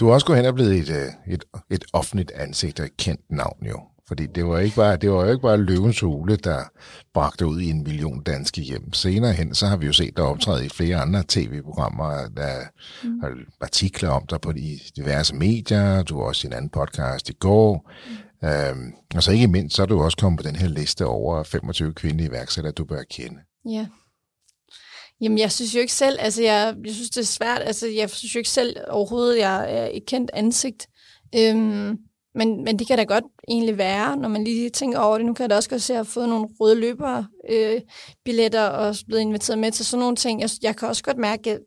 Speaker 1: Du er også gået hen og blevet et, øh, et, et offentligt ansigt og et kendt navn jo. Fordi det var, ikke bare, det var jo ikke bare løvens hule, der bragte ud i en million danske hjem. Senere hen, så har vi jo set dig optræde i flere andre tv-programmer, der mm. har artikler om dig på de diverse medier. Du var også en anden podcast i går. Mm. Øhm, og så ikke mindst, så er du også kommet på den her liste over 25 kvindelige iværksættere, du bør kende.
Speaker 2: Ja. Jamen, jeg synes jo ikke selv, altså jeg, jeg synes, det er svært, altså jeg synes jo ikke selv overhovedet, jeg er et kendt ansigt. Øhm, men, men det kan da godt egentlig være, når man lige tænker over det. Nu kan jeg da også godt se, at jeg har fået nogle røde løbere øh, billetter og blevet inviteret med til sådan nogle ting. Jeg, jeg kan også godt mærke, at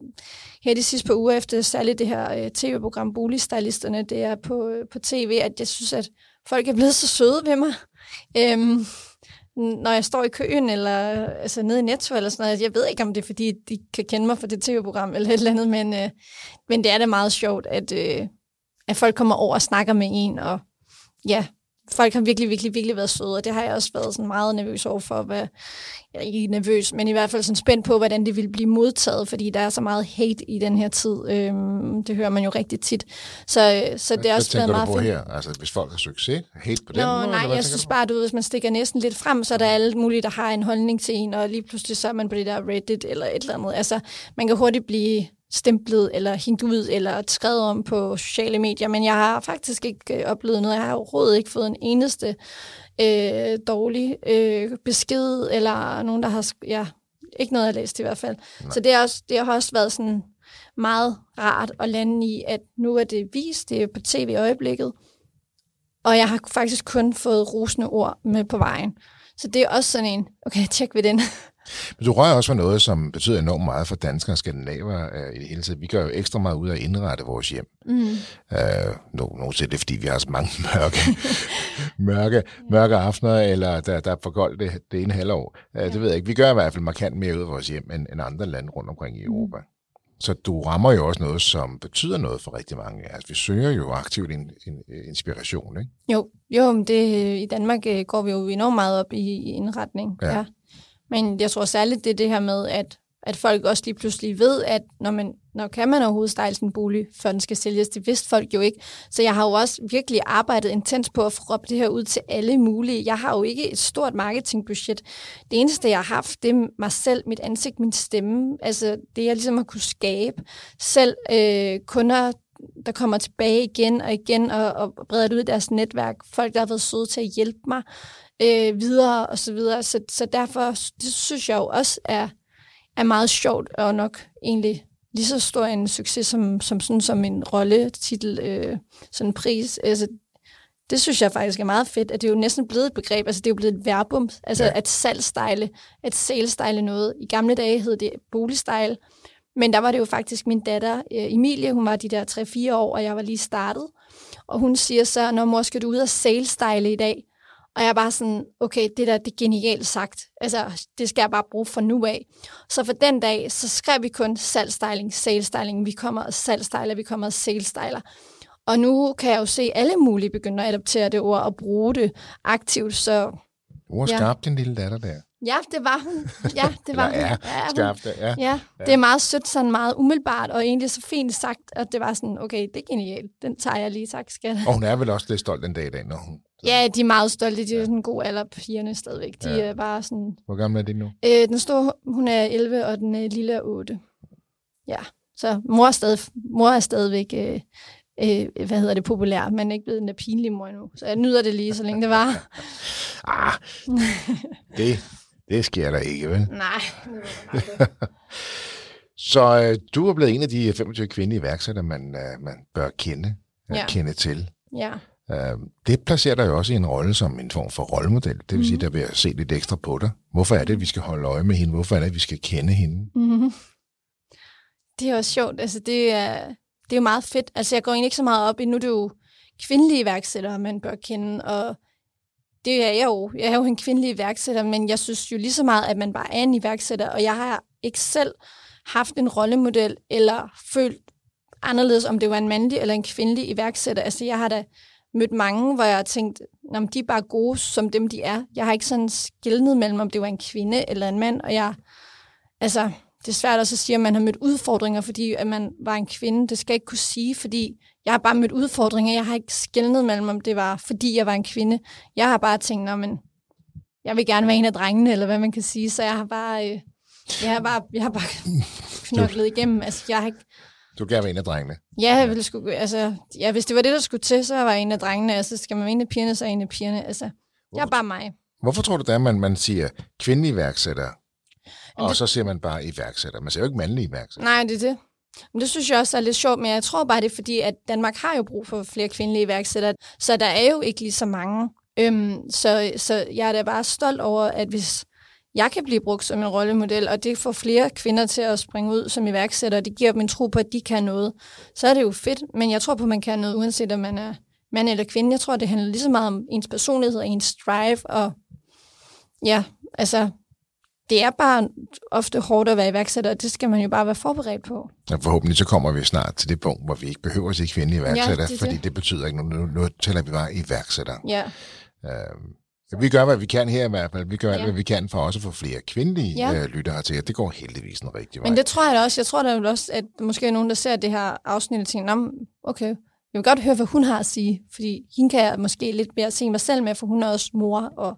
Speaker 2: her de sidste par uger efter, særligt det her øh, tv-program Boligstylisterne, det er på, øh, på tv, at jeg synes, at folk er blevet så søde ved mig. Øhm, når jeg står i køen, eller altså nede i Netto, eller sådan noget. Jeg ved ikke, om det er, fordi de kan kende mig fra det tv-program, eller et eller andet, men, øh, men det er da meget sjovt, at, øh, at folk kommer over og snakker med en, og ja, folk har virkelig, virkelig, virkelig været søde, og det har jeg også været sådan meget nervøs over for, hvad, jeg er ikke nervøs, men i hvert fald sådan spændt på, hvordan det vil blive modtaget, fordi der er så meget hate i den her tid. Øhm, det hører man jo rigtig tit. Så, så det er også
Speaker 1: været
Speaker 2: meget
Speaker 1: fedt. her? Altså, hvis folk har succes, hate på den
Speaker 2: Nå,
Speaker 1: måde?
Speaker 2: nej, jeg synes bare, at hvis man stikker næsten lidt frem, så er der alle mulige, der har en holdning til en, og lige pludselig så er man på det der Reddit eller et eller andet. Altså, man kan hurtigt blive stemplet eller hængt ud eller skrevet om på sociale medier, men jeg har faktisk ikke øh, oplevet noget. Jeg har overhovedet ikke fået en eneste øh, dårlig øh, besked, eller nogen, der har... Ja, ikke noget, jeg har læst i hvert fald. Nej. Så det, er også, det har også været sådan meget rart at lande i, at nu er det vist, det er på tv i øjeblikket, og jeg har faktisk kun fået rosende ord med på vejen. Så det er også sådan en, okay, tjek ved den.
Speaker 1: Men du rører også for noget, som betyder enormt meget for danskere og skandinaver øh, i det hele taget. Vi gør jo ekstra meget ud af at indrette vores hjem. Mm. Øh, no, nogle det er, fordi vi har så mange mørke, mørke, mørke aftener, eller der, der er for koldt det, det ene halvår. Øh, ja. Det ved jeg ikke. Vi gør i hvert fald markant mere ud af vores hjem, end, end andre lande rundt omkring i mm. Europa. Mm. Så du rammer jo også noget, som betyder noget for rigtig mange. Altså, vi søger jo aktivt in, in, inspiration, ikke?
Speaker 2: Jo, jo men det, i Danmark øh, går vi jo enormt meget op i, i indretning. Ja. ja. Men jeg tror særligt, det er det her med, at, at folk også lige pludselig ved, at når, man, når kan man overhovedet stejle sin bolig, før den skal sælges, det vidste folk jo ikke. Så jeg har jo også virkelig arbejdet intens på at få det her ud til alle mulige. Jeg har jo ikke et stort marketingbudget. Det eneste, jeg har haft, det er mig selv, mit ansigt, min stemme. Altså det, jeg ligesom har kunne skabe. Selv øh, kunder, der kommer tilbage igen og igen og, og breder det ud i deres netværk. Folk, der har været søde til at hjælpe mig øh, videre og så videre. Så, så derfor, det synes jeg jo også er, er meget sjovt og nok egentlig lige så stor en succes som, som, sådan, som en rolletitel, øh, sådan en pris. Altså, det synes jeg faktisk er meget fedt, at det er jo næsten blevet et begreb, altså det er jo blevet et verbum, altså ja. at salgstejle, at salestejle noget. I gamle dage hed det boligstyle, men der var det jo faktisk min datter, øh, Emilie, hun var de der 3-4 år, og jeg var lige startet, og hun siger så, når mor skal du ud og salestyle i dag, og jeg er bare sådan, okay, det der, det er genialt sagt. Altså, det skal jeg bare bruge fra nu af. Så for den dag, så skrev vi kun salgstyling, salgstyling. Vi kommer og salgstyler, vi kommer og salgstyler. Og nu kan jeg jo se alle mulige begynde at adoptere det ord og bruge det aktivt, så...
Speaker 1: Hvor ja. skarp din lille datter der.
Speaker 2: Ja, det var hun. Ja, det var hun.
Speaker 1: Ja, ja.
Speaker 2: ja. ja. Det er meget sødt, sådan meget umiddelbart, og egentlig så fint sagt, at det var sådan, okay, det er genialt. Den tager jeg lige, tak skat.
Speaker 1: Og hun er vel også lidt stolt den dag i dag, når hun...
Speaker 2: Ja, de er meget stolte. De er ja. sådan en god alder, pigerne stadigvæk. De ja. er bare sådan...
Speaker 1: Hvor gammel er de nu?
Speaker 2: Øh, den store, hun er 11, og den øh, lille er 8. Ja, så mor er, stadig, mor er stadigvæk øh, øh, hvad hedder det, populær, men ikke blevet en pinlig mor endnu. Så jeg nyder det lige, så længe det var.
Speaker 1: ah, det, det sker der ikke, vel?
Speaker 2: Nej.
Speaker 1: så øh, du er blevet en af de 25 kvindelige iværksættere, man, øh, man bør kende, ja. kende til.
Speaker 2: Ja.
Speaker 1: Øh, det placerer dig jo også i en rolle som en form for rollemodel. Det vil mm. sige, der vil se lidt ekstra på dig. Hvorfor er det, at vi skal holde øje med hende? Hvorfor er det, at vi skal kende hende?
Speaker 2: Mm. Det er også sjovt. Altså, det er, det er jo meget fedt. Altså, jeg går egentlig ikke så meget op i, nu er det jo kvindelige iværksættere, man bør kende, og det er jeg jo. Jeg er jo en kvindelig iværksætter, men jeg synes jo lige så meget, at man bare er en iværksætter, og jeg har ikke selv haft en rollemodel, eller følt anderledes, om det var en mandlig eller en kvindelig iværksætter. Altså, jeg har da mødt mange, hvor jeg har tænkt, at de er bare gode, som dem de er. Jeg har ikke sådan skældnet mellem, om det var en kvinde eller en mand, og jeg, altså, det er svært også at sige, at man har mødt udfordringer, fordi at man var en kvinde. Det skal jeg ikke kunne sige, fordi jeg har bare mødt udfordringer. Jeg har ikke skældnet mellem, om det var, fordi jeg var en kvinde. Jeg har bare tænkt, men jeg vil gerne være en af drengene, eller hvad man kan sige. Så jeg har bare, øh, jeg har bare, jeg har bare knoklet igennem. Altså, jeg har ikke,
Speaker 1: du gerne være en af drengene?
Speaker 2: Ja, jeg ville sgu, altså, ja, hvis det var det, der skulle til, så var jeg en af drengene. Altså, skal man være en af pigerne, så er en af pigerne. Altså, Hvorfor, jeg er bare mig.
Speaker 1: Hvorfor tror du, det er, man, man siger kvindelig iværksætter? og det... så ser man bare iværksætter. Man ser jo ikke mandlige iværksætter.
Speaker 2: Nej, det er det. Men det synes jeg også er lidt sjovt, men jeg tror bare, det er fordi, at Danmark har jo brug for flere kvindelige iværksættere, så der er jo ikke lige så mange. Øhm, så, så jeg er da bare stolt over, at hvis jeg kan blive brugt som en rollemodel, og det får flere kvinder til at springe ud som iværksætter, og det giver dem en tro på, at de kan noget, så er det jo fedt. Men jeg tror på, at man kan noget, uanset om man er mand eller kvinde. Jeg tror, det handler lige så meget om ens personlighed og ens drive, og ja, altså, det er bare ofte hårdt at være iværksætter, og det skal man jo bare være forberedt på.
Speaker 1: Ja, forhåbentlig så kommer vi snart til det punkt, hvor vi ikke behøver at sige kvindelige iværksætter, ja, det fordi det. det betyder ikke noget. Nu, nu tæller vi bare iværksætter.
Speaker 2: Ja.
Speaker 1: Øhm, vi gør, hvad vi kan her i hvert fald. Vi gør ja. alt, hvad vi kan for også at få flere kvindelige ja. øh, lyttere til, det går heldigvis en rigtig vej.
Speaker 2: Men det tror jeg da også. Jeg tror da også, at måske er nogen, der ser det her afsnit og tænker, okay, jeg vil godt høre, hvad hun har at sige, fordi hende kan jeg måske lidt mere se mig selv med, for hun er også mor og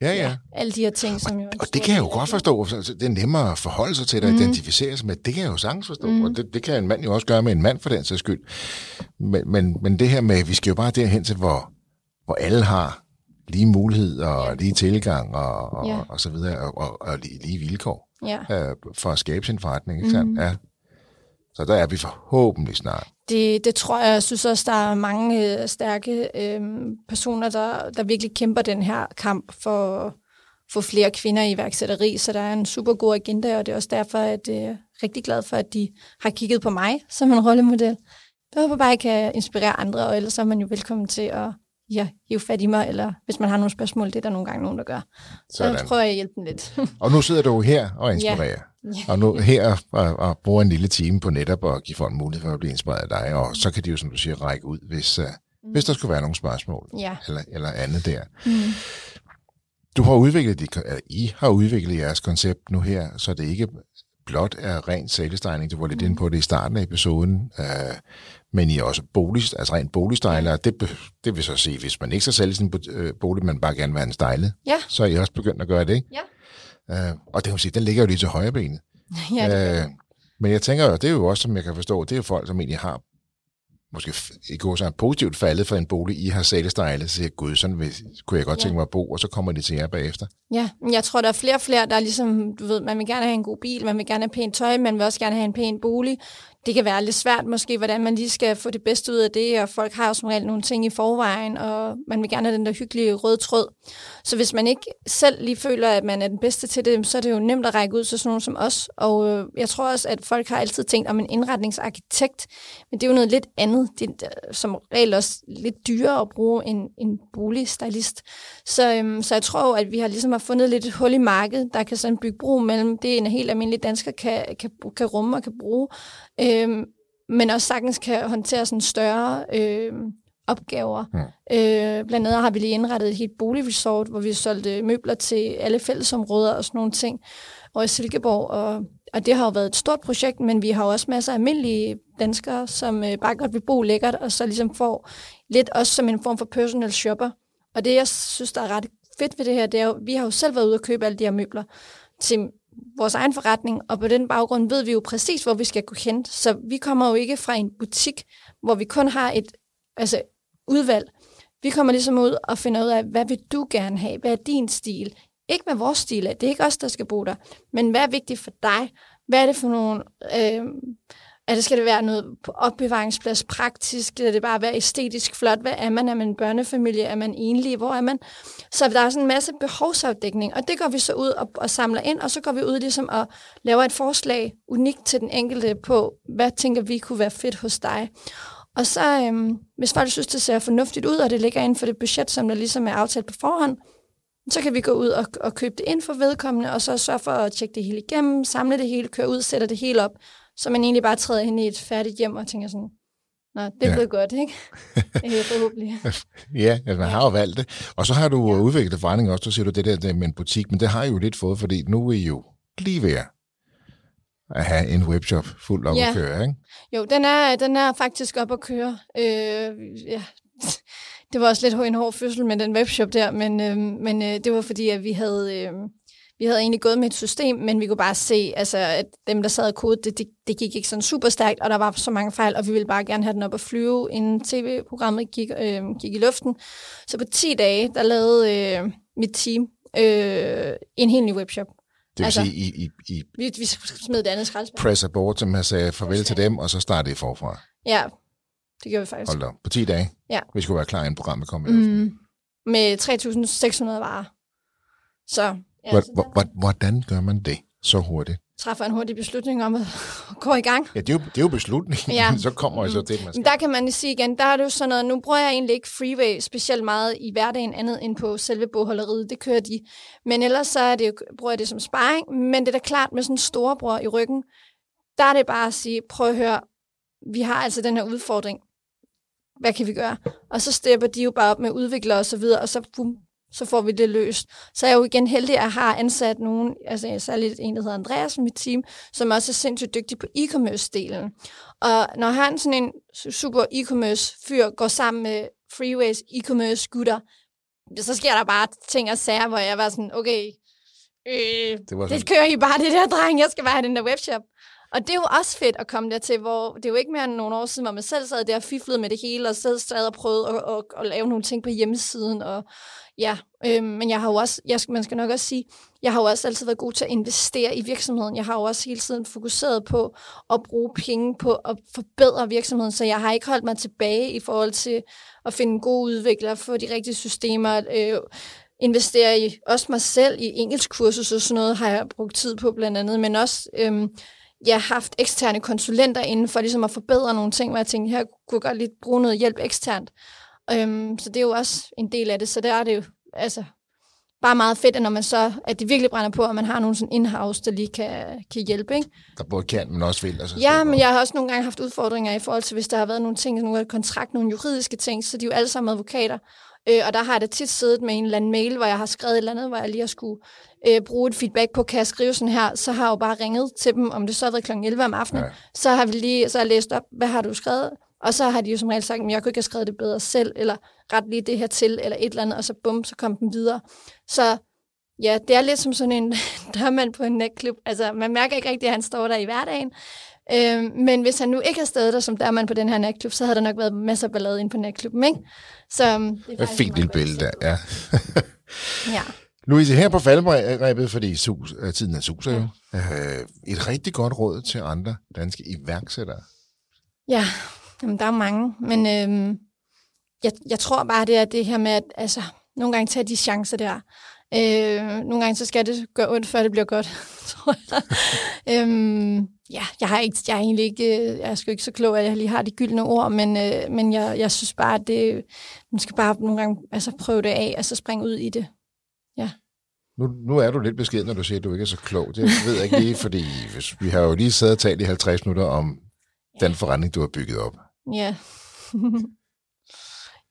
Speaker 1: Ja, ja. ja
Speaker 2: alle de her ting, som jo...
Speaker 1: Og det kan jeg jo godt forstå. Det er nemmere at forholde sig til det, mm. identificere sig med. Det kan jeg jo sagtens forstå. Mm. Og det, det kan en mand jo også gøre med en mand for den sags skyld. Men, men, men det her med, vi skal jo bare derhen til, hvor, hvor alle har lige mulighed og ja. lige tilgang og, og, ja. og så videre, og, og, og lige, lige vilkår
Speaker 2: ja.
Speaker 1: øh, for at skabe sin forretning. Ikke mm. Ja. Så der er vi forhåbentlig snart.
Speaker 2: Det, det tror jeg. Jeg synes også, der er mange øh, stærke øh, personer, der, der virkelig kæmper den her kamp for få flere kvinder i iværksætteri, så der er en super god agenda, og det er også derfor, at jeg er rigtig glad for, at de har kigget på mig som en rollemodel. Jeg håber bare, at jeg kan inspirere andre, og ellers er man jo velkommen til at ja, hive fat i mig, eller hvis man har nogle spørgsmål, det er der nogle gange nogen, der gør. Så Sådan. jeg prøver jeg at hjælpe dem lidt.
Speaker 1: og nu sidder du her og inspirerer. Ja. Ja. Og nu her og, og bruger en lille time på netop at give folk mulighed for at blive inspireret af dig, og så kan de jo, som du siger, række ud, hvis, uh, mm. hvis der skulle være nogle spørgsmål,
Speaker 2: ja.
Speaker 1: eller, eller andet der. Mm. Du har udviklet, eller I har udviklet jeres koncept nu her, så det ikke blot er ren salestegning. Du var lidt mm. inde på det i starten af episoden. Uh, men I er også bolig, altså rent boligstejler. Det, det vil så sige, hvis man ikke skal sælge sin øh, bolig, men bare gerne vil have en stejle,
Speaker 2: ja.
Speaker 1: så er I også begyndt at gøre det, ikke?
Speaker 2: Ja.
Speaker 1: Uh, og det vil sige, den ligger jo lige til højre benet.
Speaker 2: ja, det uh,
Speaker 1: men jeg tænker jo, det er jo også, som jeg kan forstå, det er jo folk, som egentlig har måske i går så positivt faldet for en bolig, I har sælestejlet, så siger gud, sådan vil, kunne jeg godt ja. tænke mig at bo, og så kommer de til jer bagefter.
Speaker 2: Ja, jeg tror, der er flere og flere, der er ligesom, du ved, man vil gerne have en god bil, man vil gerne have pænt tøj, man vil også gerne have en pæn bolig det kan være lidt svært måske, hvordan man lige skal få det bedste ud af det, og folk har jo som regel nogle ting i forvejen, og man vil gerne have den der hyggelige røde tråd. Så hvis man ikke selv lige føler, at man er den bedste til det, så er det jo nemt at række ud til sådan nogen som os. Og øh, jeg tror også, at folk har altid tænkt om en indretningsarkitekt, men det er jo noget lidt andet. Det er øh, som regel også lidt dyrere at bruge en, en boligstylist. Så, øhm, så jeg tror at vi har ligesom har fundet lidt et hul i markedet, der kan sådan bygge bro mellem det, en helt almindelig dansker kan, kan, kan rumme og kan bruge, øh, men også sagtens kan håndtere sådan større øh, opgaver. Mm. Øh, blandt andet har vi lige indrettet et helt boligresort, hvor vi solgte møbler til alle fællesområder og sådan nogle ting, og i Silkeborg, og, og det har jo været et stort projekt, men vi har også masser af almindelige danskere, som øh, bare godt vil bo lækkert, og så ligesom får lidt også som en form for personal shopper. Og det, jeg synes, der er ret fedt ved det her, det er jo, vi har jo selv været ude og købe alle de her møbler til vores egen forretning, og på den baggrund ved vi jo præcis, hvor vi skal gå hen. Så vi kommer jo ikke fra en butik, hvor vi kun har et altså, udvalg. Vi kommer ligesom ud og finder ud af, hvad vil du gerne have? Hvad er din stil? Ikke hvad vores stil er, det er ikke os, der skal bo der, men hvad er vigtigt for dig? Hvad er det for nogle... Øh, er det, skal det være noget på opbevaringsplads praktisk? Skal det bare være æstetisk flot? Hvad er man? Er man en børnefamilie? Er man enlig? Hvor er man? Så der er sådan en masse behovsafdækning, og det går vi så ud og, og samler ind, og så går vi ud ligesom og laver et forslag unikt til den enkelte på, hvad tænker vi kunne være fedt hos dig. Og så, øhm, hvis folk synes, det ser fornuftigt ud, og det ligger inden for det budget, som der ligesom er aftalt på forhånd, så kan vi gå ud og, og købe det ind for vedkommende, og så sørge for at tjekke det hele igennem, samle det hele, køre ud, sætte det hele op, så man egentlig bare træder ind i et færdigt hjem og tænker sådan, Nå, det ja. godt, ikke? Det er forhåbentlig.
Speaker 1: ja, altså man har jo valgt det. Og så har du ja. udviklet forretning også, så siger du det der, der med en butik, men det har I jo lidt fået, fordi nu er I jo lige ved at have en webshop fuldt op ja. at køre, ikke?
Speaker 2: Jo, den er, den er faktisk op at køre. Øh, ja. Det var også lidt en hård fødsel med den webshop der, men, øh, men øh, det var fordi, at vi havde... Øh, vi havde egentlig gået med et system, men vi kunne bare se, altså, at dem, der sad og kode, det, det, det gik ikke sådan super stærkt, og der var så mange fejl, og vi ville bare gerne have den op at flyve, inden tv-programmet gik, øh, gik i luften. Så på 10 dage, der lavede øh, mit team øh, en helt ny webshop.
Speaker 1: Det vil altså, sige, I, I, I
Speaker 2: vi, vi smed det andet skraldespand.
Speaker 1: press abort, som jeg sagde farvel til dem, og så startede I forfra.
Speaker 2: Ja, det gjorde vi faktisk.
Speaker 1: Hold da, på 10 dage.
Speaker 2: Ja.
Speaker 1: Vi skulle være klar, inden programmet kom i
Speaker 2: mm, Med 3.600 varer. Så, ja,
Speaker 1: hvordan gør man det så hurtigt?
Speaker 2: træffer en hurtig beslutning om at gå i gang.
Speaker 1: Ja, det er jo, det er jo beslutningen.
Speaker 2: Ja.
Speaker 1: så kommer jeg så til, man skal.
Speaker 2: Men der kan man sige igen, der er det jo sådan noget, nu bruger jeg egentlig ikke freeway specielt meget i hverdagen andet end på selve bogholderiet, det kører de. Men ellers så er det jo, bruger jeg det som sparring, men det er da klart med sådan en storebror i ryggen, der er det bare at sige, prøv at høre, vi har altså den her udfordring, hvad kan vi gøre? Og så stepper de jo bare op med udviklere og så videre, og så bum, så får vi det løst. Så er jeg jo igen heldig, at jeg har ansat nogen, altså særligt en, der hedder Andreas i mit team, som også er sindssygt dygtig på e-commerce-delen. Og når han sådan en super e-commerce-fyr går sammen med Freeways e-commerce-gutter, så sker der bare ting og sager, hvor jeg var sådan, okay, øh,
Speaker 1: Det var sådan,
Speaker 2: det kører I bare det der, dreng, jeg skal bare have den der webshop. Og det er jo også fedt at komme dertil, hvor det er jo ikke mere end nogle år siden, hvor man selv sad der og fiflede med det hele, og selv sad og prøvede at, at, at lave nogle ting på hjemmesiden. Og, ja, øh, men jeg har jo også, jeg, man skal nok også sige, jeg har jo også altid været god til at investere i virksomheden. Jeg har jo også hele tiden fokuseret på at bruge penge på at forbedre virksomheden, så jeg har ikke holdt mig tilbage i forhold til at finde gode udviklere, få de rigtige systemer, øh, investere i også mig selv i engelsk kursus og sådan noget, har jeg brugt tid på blandt andet, men også øhm, jeg har haft eksterne konsulenter inden for ligesom at forbedre nogle ting, hvor jeg tænkte, her kunne jeg godt lige bruge noget hjælp eksternt. Øhm, så det er jo også en del af det, så der er det jo altså, bare meget fedt, at når man så, at det virkelig brænder på, at man har nogen sådan in-house, der lige kan, kan hjælpe, ikke?
Speaker 1: der både kan, men også vil. Altså,
Speaker 2: Ja, men jeg har også nogle gange haft udfordringer i forhold til, hvis der har været nogle ting, nogle kontrakt, nogle juridiske ting, så de er jo alle sammen advokater. Øh, og der har jeg da tit siddet med en eller anden mail, hvor jeg har skrevet et eller andet, hvor jeg lige har skulle øh, bruge et feedback på, kan jeg skrive sådan her, så har jeg jo bare ringet til dem, om det så har været kl. 11 om aftenen,
Speaker 1: Ja.
Speaker 2: så har vi lige, så har jeg læst op, hvad har du skrevet? Og så har de jo som regel sagt, at jeg kunne ikke have skrevet det bedre selv, eller ret lige det her til, eller et eller andet, og så bum, så kom den videre. Så ja, det er lidt som sådan en dørmand på en natklub. Altså, man mærker ikke rigtigt, at han står der i hverdagen. Øhm, men hvis han nu ikke har stået der som dørmand på den her natklub, så havde der nok været masser af ballade inde på natklubben, ikke? Så, øhm, det er
Speaker 1: fint lille billede der, ja.
Speaker 2: Ja.
Speaker 1: Louise, her på faldrebet, fordi sus, øh, tiden er suser jo, øh, et rigtig godt råd til andre danske iværksættere.
Speaker 2: Ja, jamen, der er mange, men øhm, jeg, jeg tror bare, det er det her med, at altså, nogle gange tage de chancer der. Øh, nogle gange så skal det gøre ondt, før det bliver godt, tror jeg. øhm, ja, jeg, har ikke, jeg er egentlig ikke, øh, jeg er sgu ikke så klog, at jeg lige har de gyldne ord, men, øh, men jeg, jeg synes bare, at det, man skal bare nogle gange altså, prøve det af, og så springe ud i det.
Speaker 1: Nu, nu er du lidt beskeden, når du siger, at du ikke er så klog. Det ved jeg ikke lige, fordi hvis, vi har jo lige siddet og talt i 50 minutter om den forretning, du har bygget op.
Speaker 2: Ja.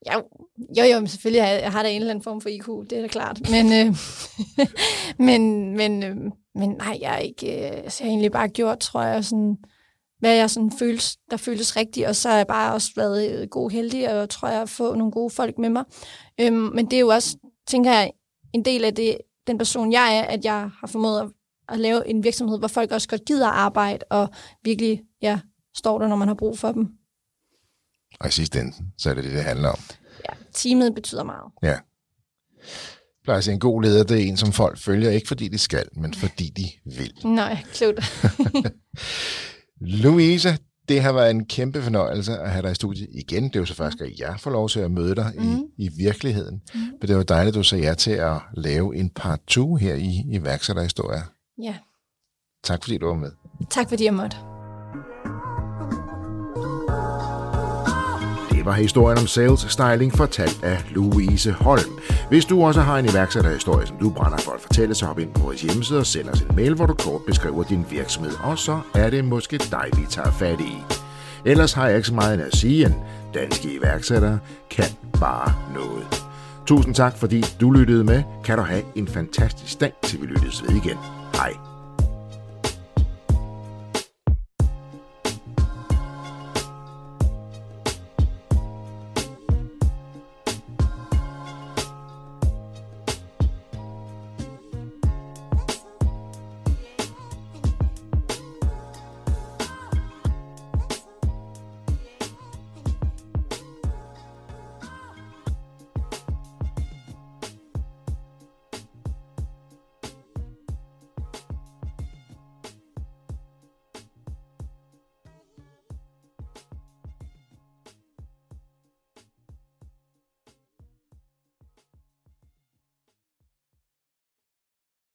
Speaker 2: ja jo, jo, men selvfølgelig har jeg, jeg har da en eller anden form for IQ, det er da klart. Men, øh, men, men, øh, men nej, jeg er ikke... Øh, altså, jeg har egentlig bare gjort, tror jeg, sådan, hvad jeg sådan føles, der føles rigtigt, og så har jeg bare også været øh, god heldig, og tror jeg, at få nogle gode folk med mig. Øhm, men det er jo også, tænker jeg, en del af det, den person, jeg er, at jeg har formået at, at lave en virksomhed, hvor folk også godt gider arbejde, og virkelig ja, står der, når man har brug for dem.
Speaker 1: Og i sidste ende, så er det det, det handler om.
Speaker 2: Ja, teamet betyder meget.
Speaker 1: Ja. Jeg plejer at sige, en god leder, det er en, som folk følger, ikke fordi de skal, men fordi de vil.
Speaker 2: Nå, ja, klogt.
Speaker 1: Louise, det har været en kæmpe fornøjelse at have dig i studiet igen. Det er jo så faktisk, at jeg får lov til at møde dig mm. i, i virkeligheden. Mm. Men det var dejligt, at du sagde ja til at lave en part 2 her i iværksætterhistorie.
Speaker 2: ja,
Speaker 1: Tak fordi du var med.
Speaker 2: tak fordi jeg måtte.
Speaker 1: Var historien om sales styling fortalt af Louise Holm. Hvis du også har en iværksætterhistorie, som du brænder for at fortælle, så hop ind på vores hjemmeside og send os en mail, hvor du kort beskriver din virksomhed, og så er det måske dig, vi tager fat i. Ellers har jeg ikke så meget at sige, at danske iværksættere kan bare noget. Tusind tak, fordi du lyttede med. Kan du have en fantastisk dag, til vi lyttes ved igen. Hej.